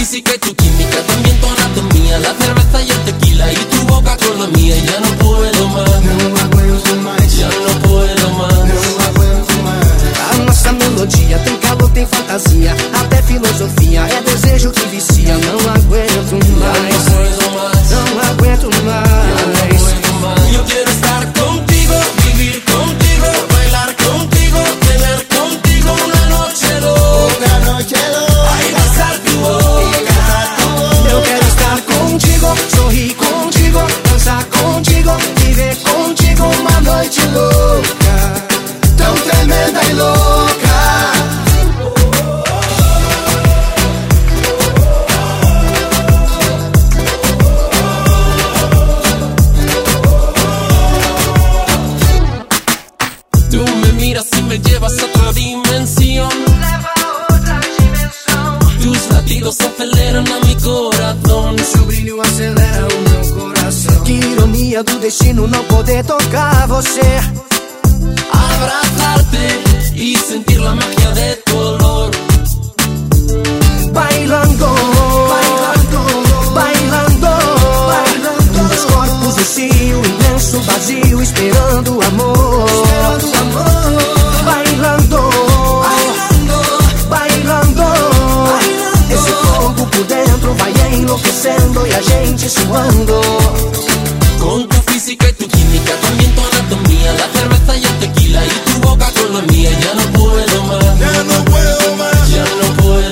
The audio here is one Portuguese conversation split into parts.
Física y tu química, también tu anatomía, la cerveza y el tequila y tu boca con la mía. Ya no Tú me miras y me llevas a otra dimensión. Tus latidos aceleran a mi corazón. Seu brilho acelera o meu coração. Que ironia do destino não poder tocar você. enlouquecendo e a gente suando. Com tu física e tu química, também tua anatomia. la cerveza e a tequila e tu boca a la mía, não no puedo já não no puedo já não no puedo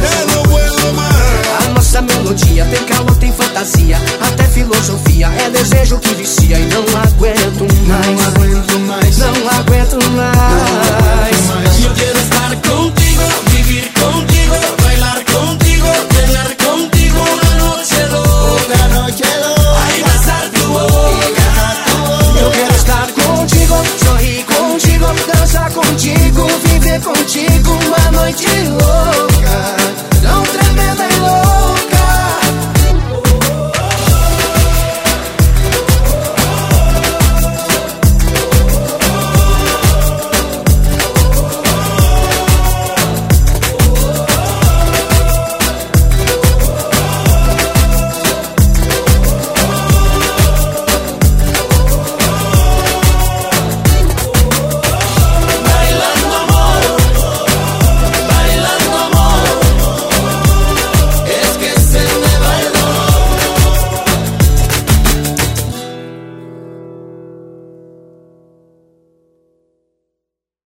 já não no puedo más. A nossa melodia tem calor, tem fantasia, até filosofia, é desejo que vicia e não aguento mais. Não aguento contigo, viver contigo uma noite louca.